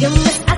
You missed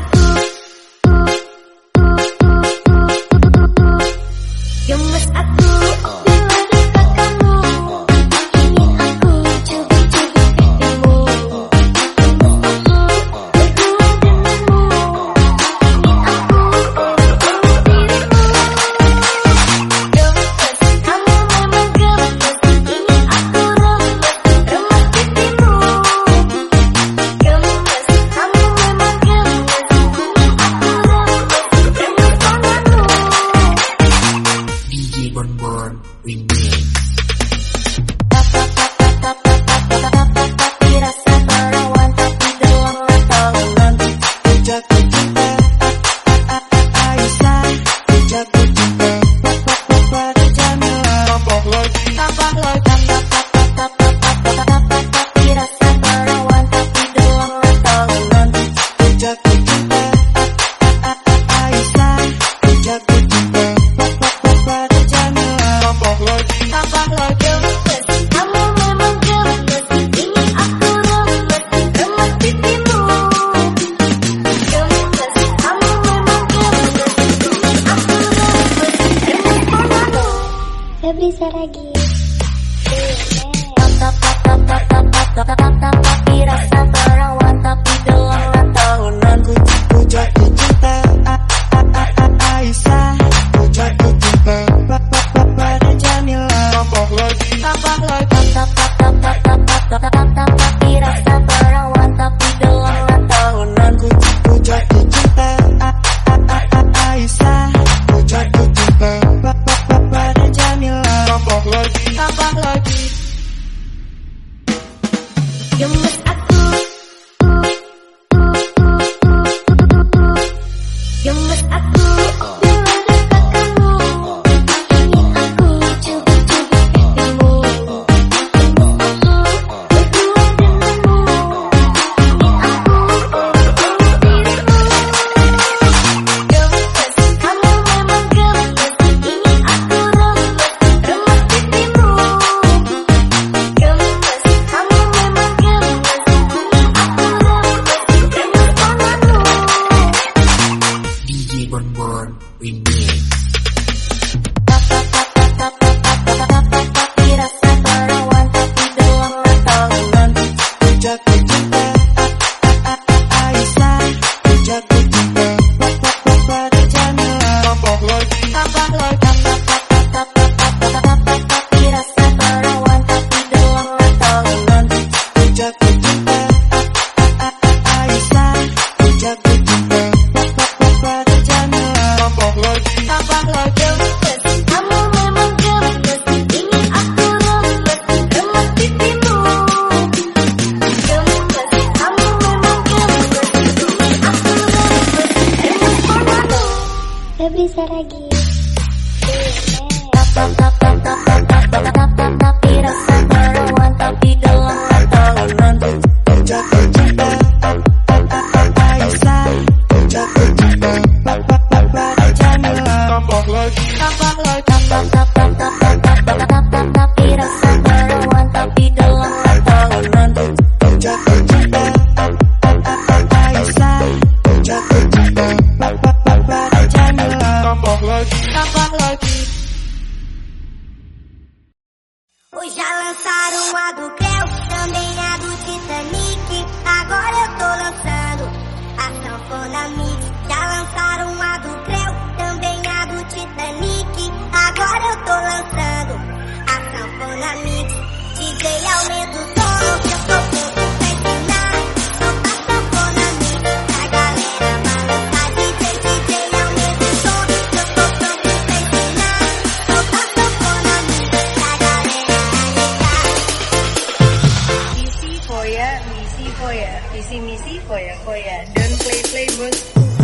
Koya, visi misi Koya Koya, don't play play bosku.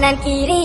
难隔离。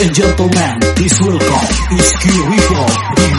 And gentlemen, please welcome Rival Remix.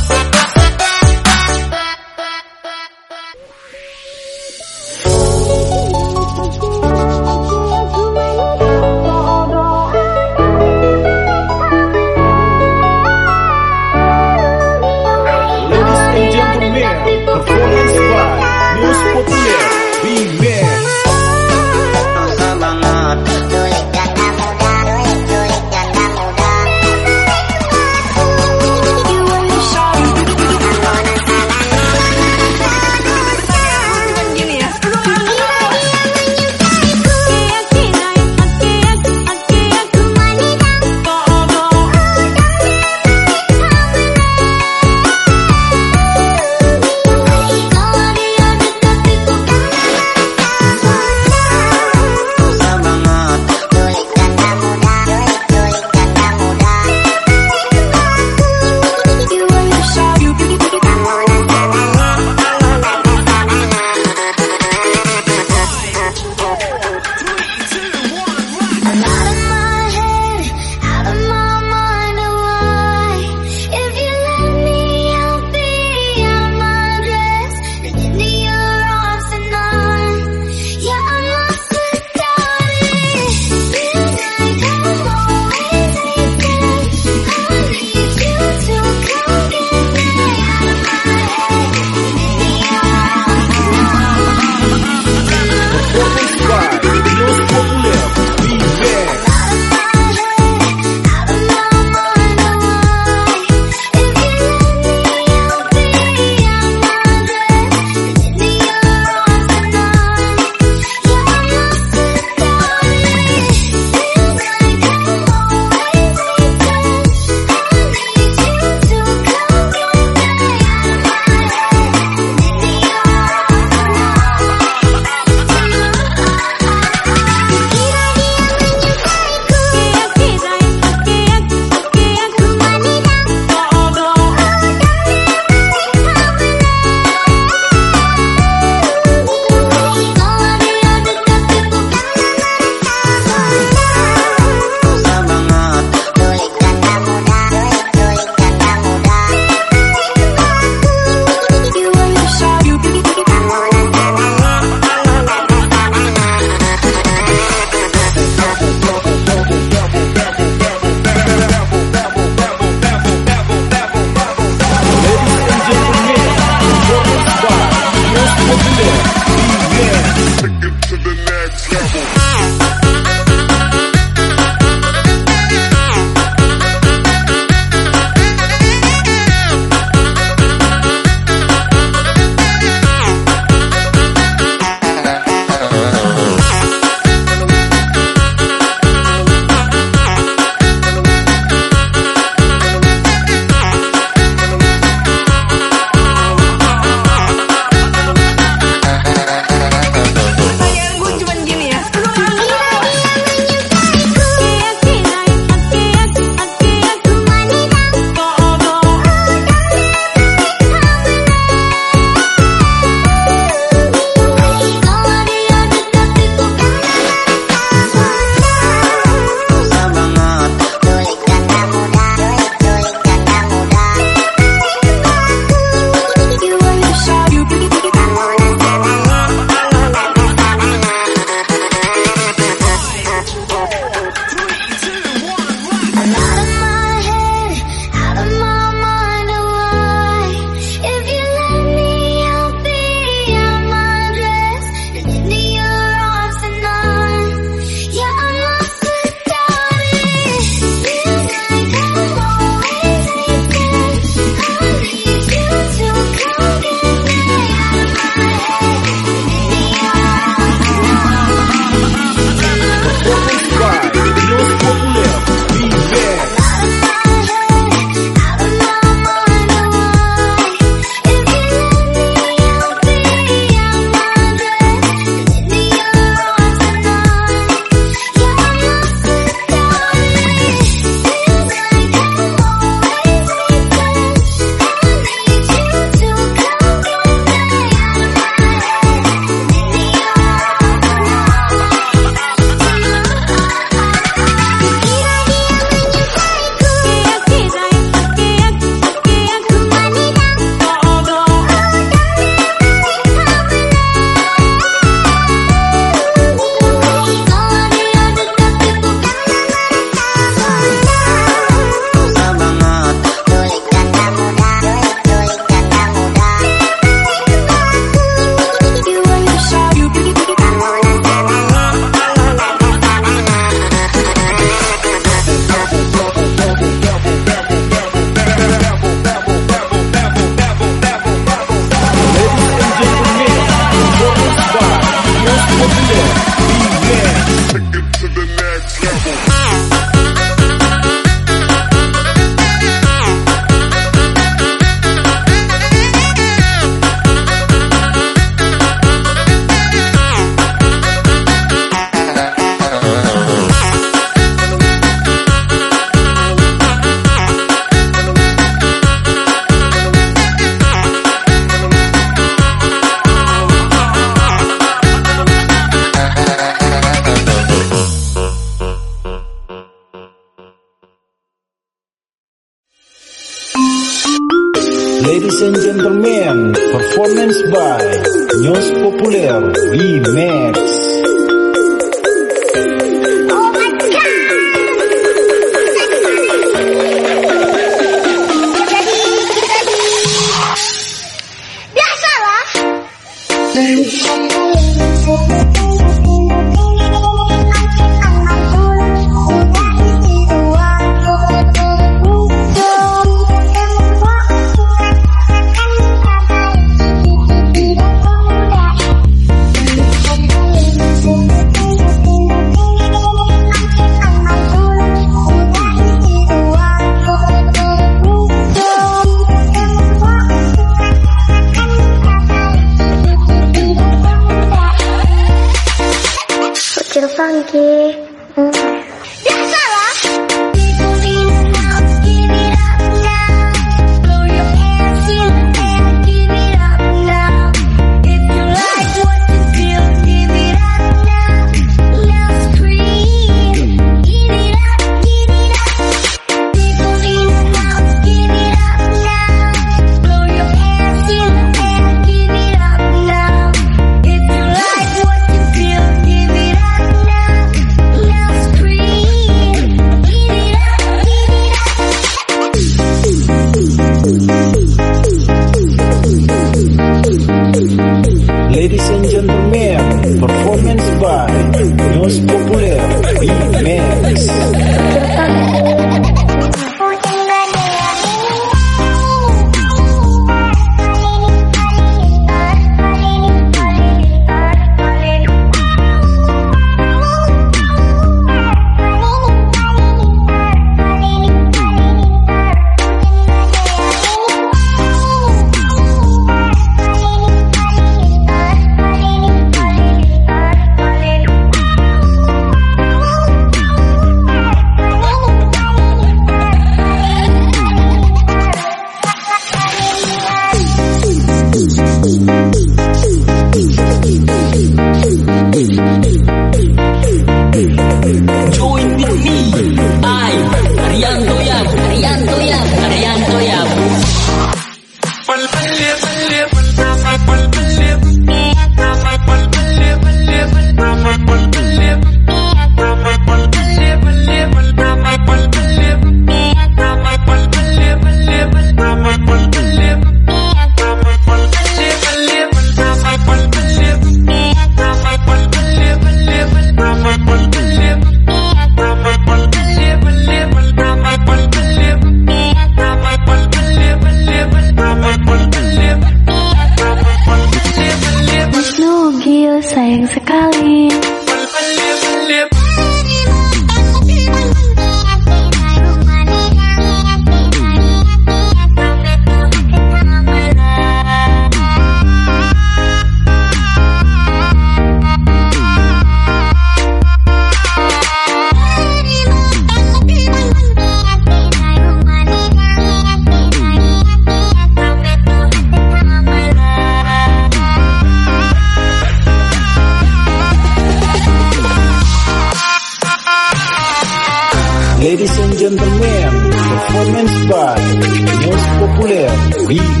mí.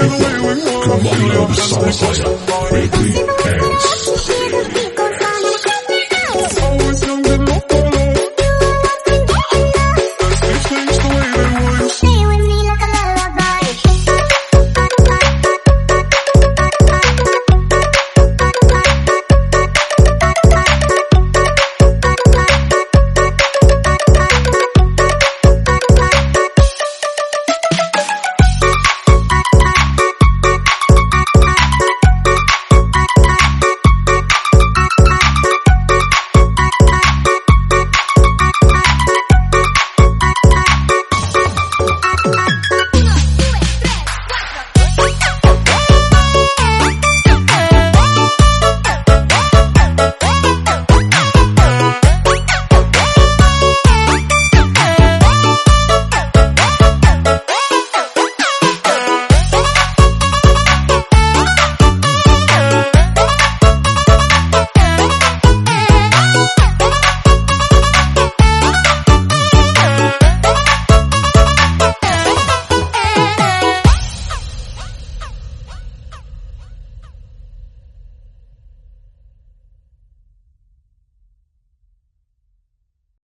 Come on, let the sound fire. Break hands.